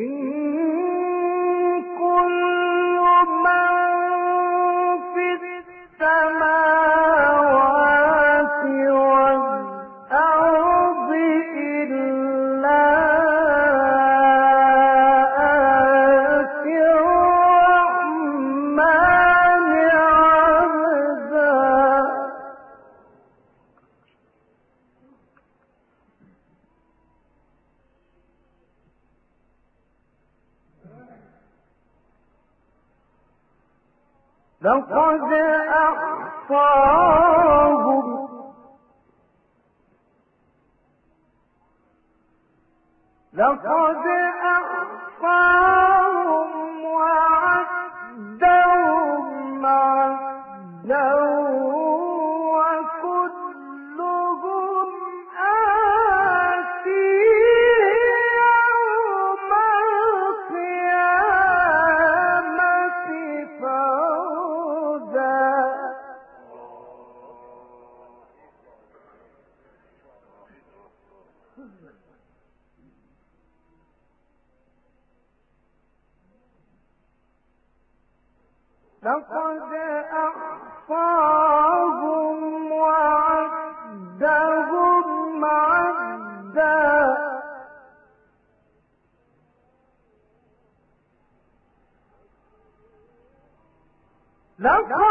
إن لقد أحصاهم وعدهم عدا. لقد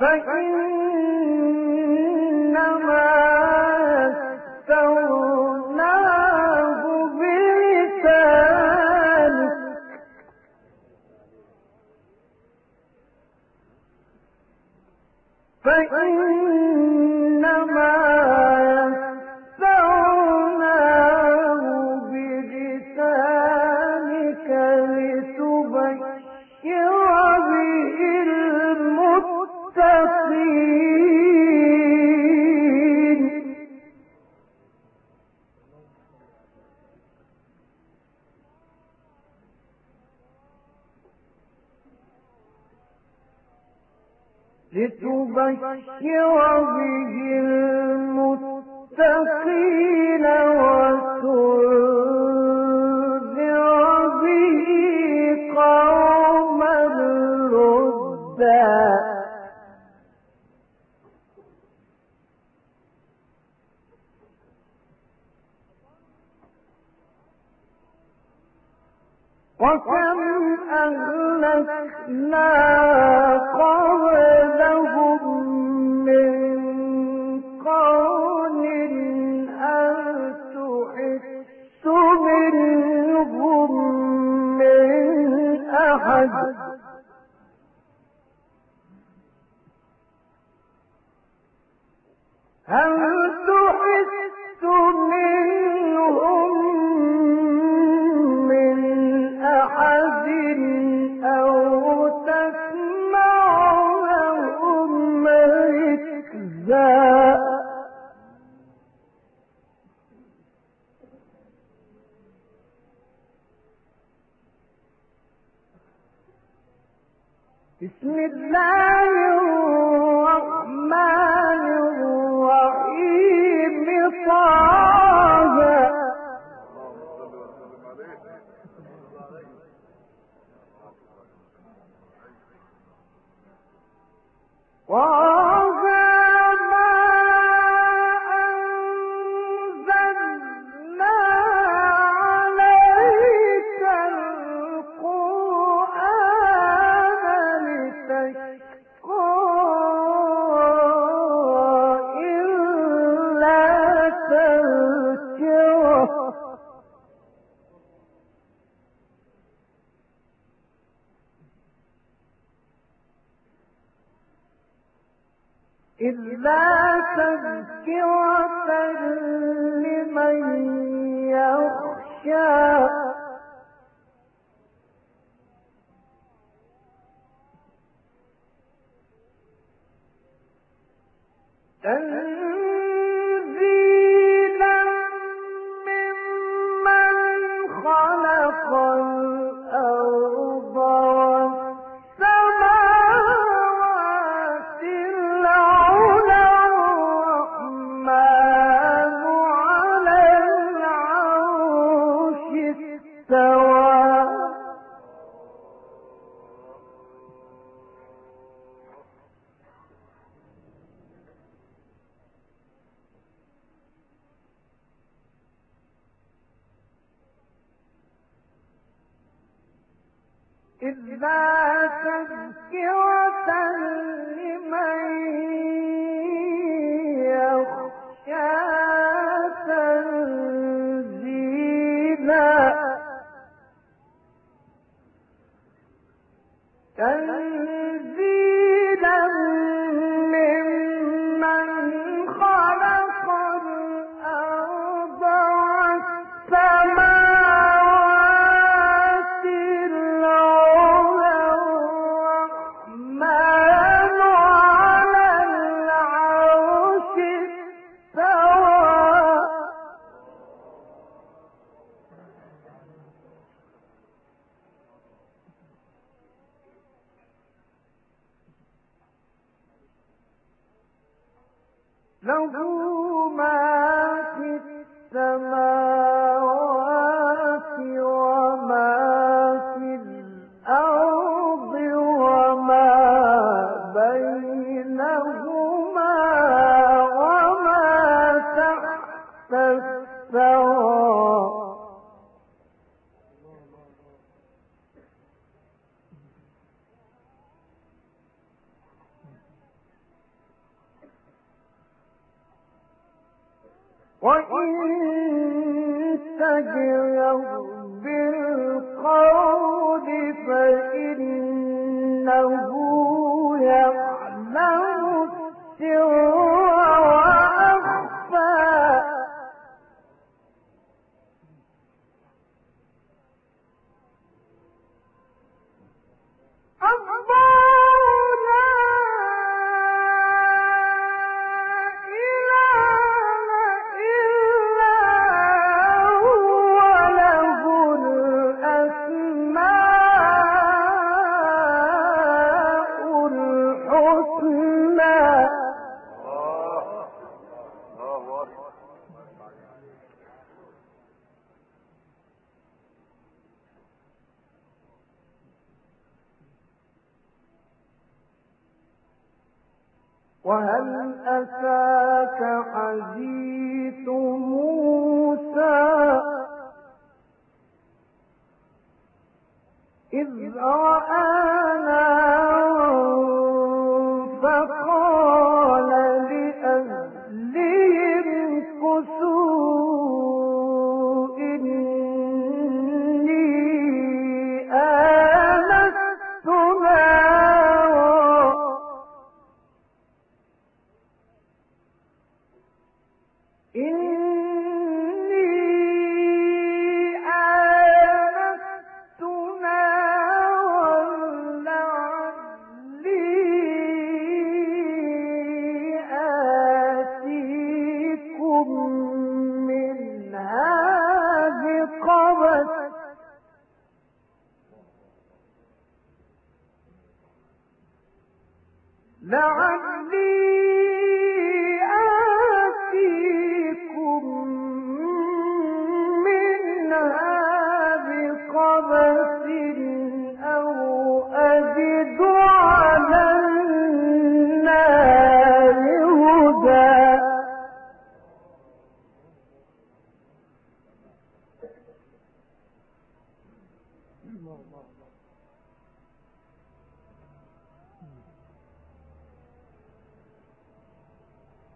فإنما لتبشر به المتقين وتنذر وكم أهلكنا قبلهم من قرن هل تحس منهم من أحد؟ هل وإن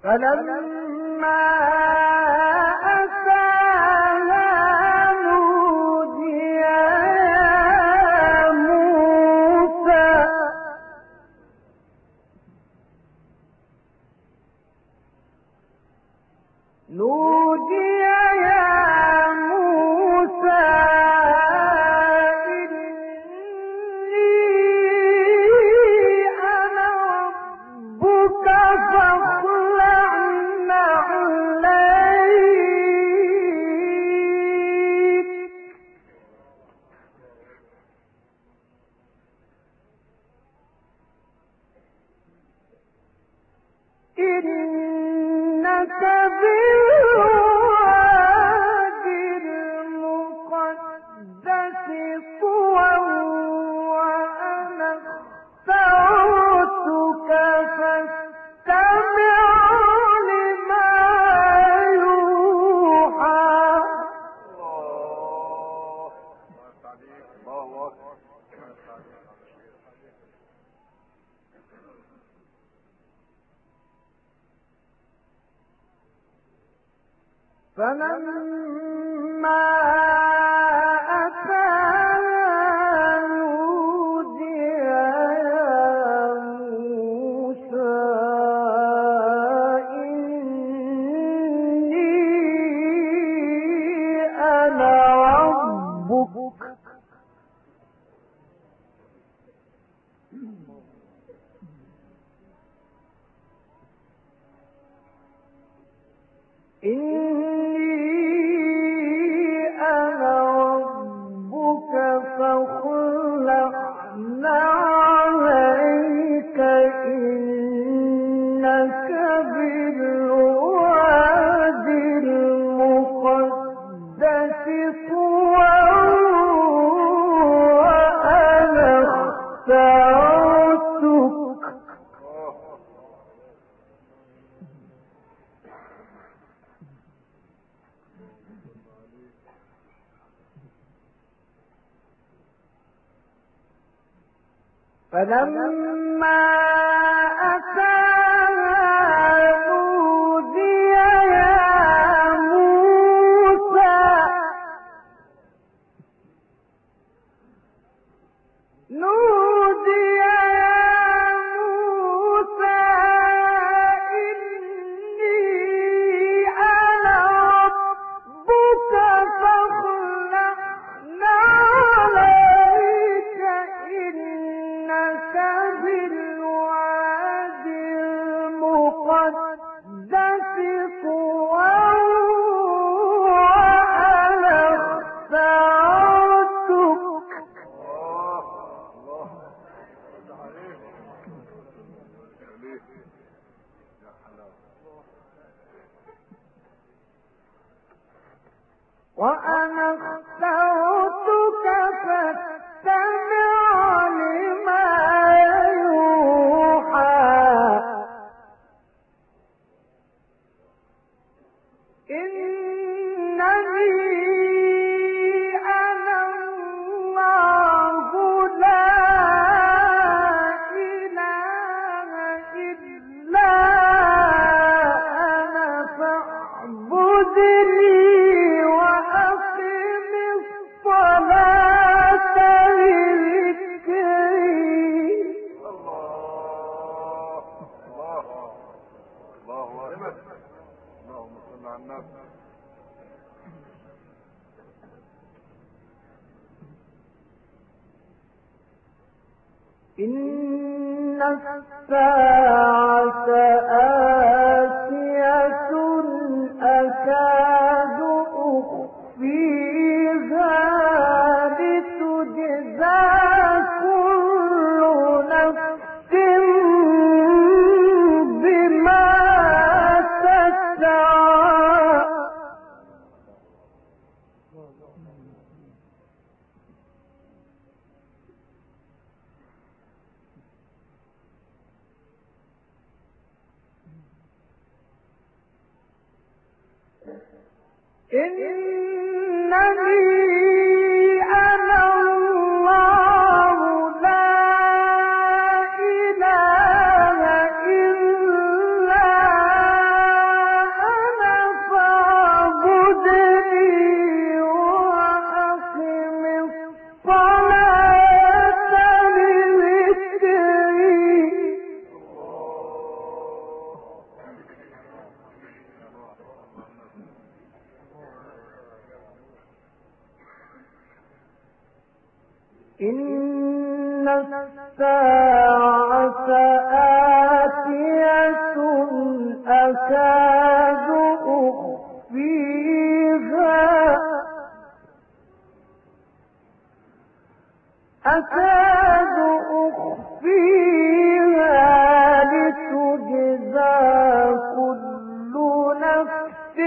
فلما إن إن أكاد أخفيها لتجزى كل نفس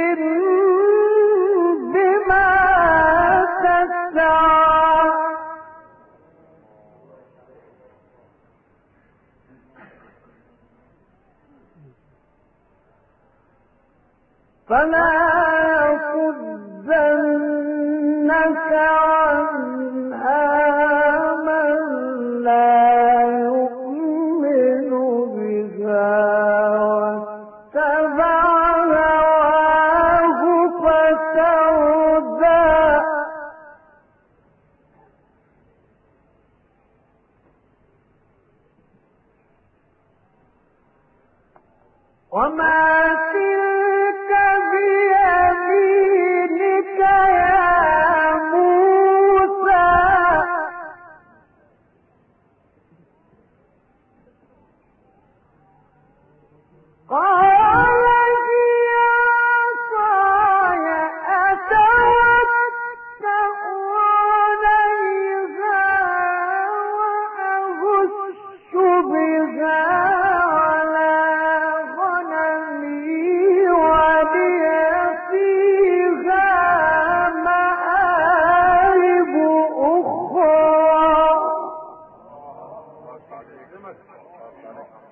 بما تسعى. فلا وما في ます。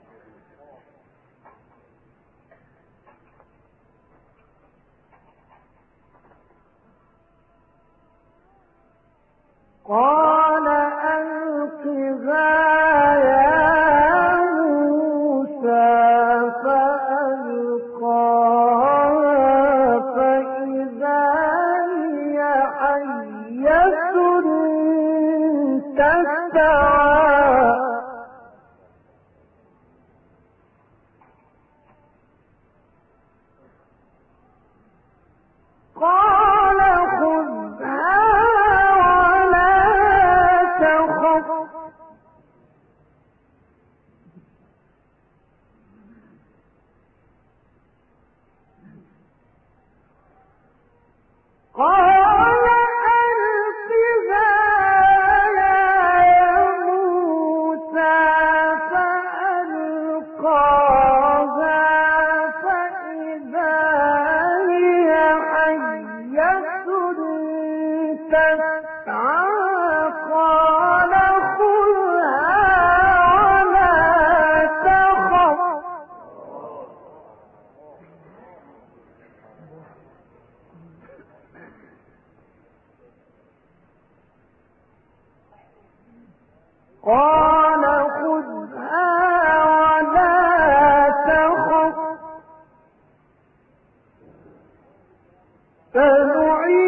فنعيد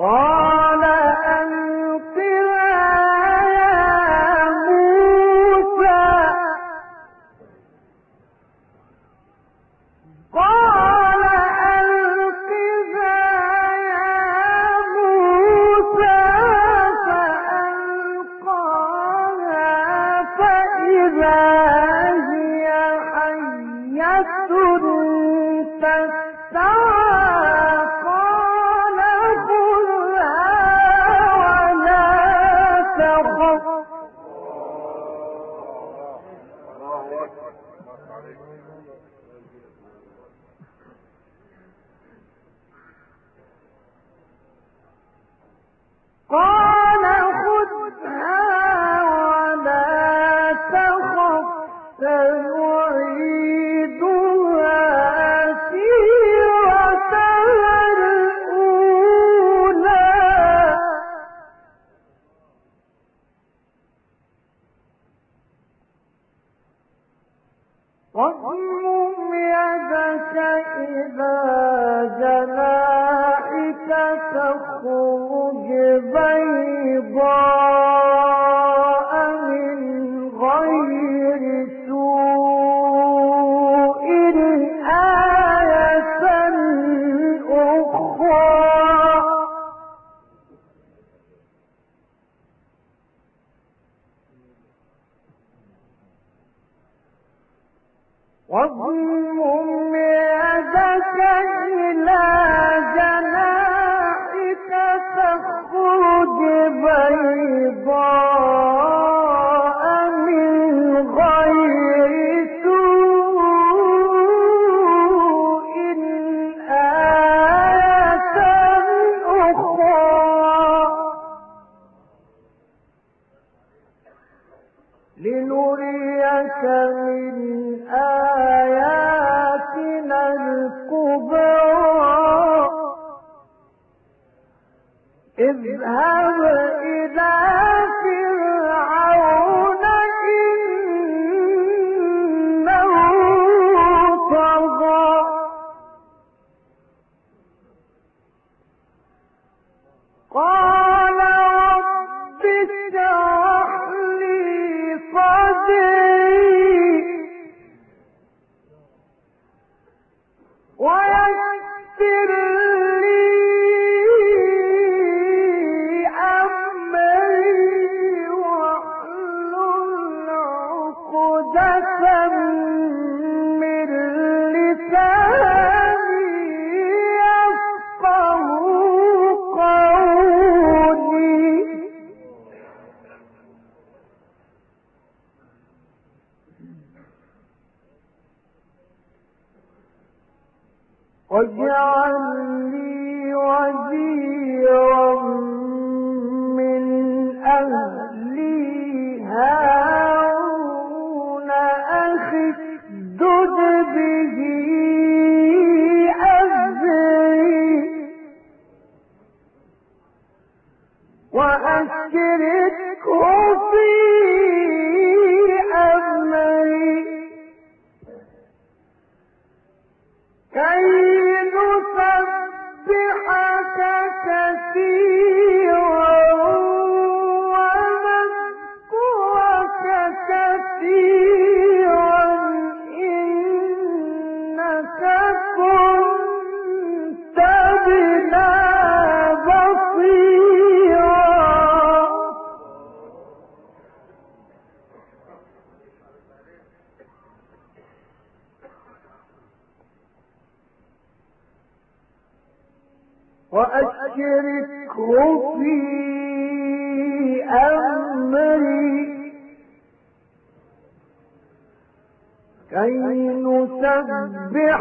Oh! واضمم يدك إلى جناحك تخرج واجعل لي وزيرا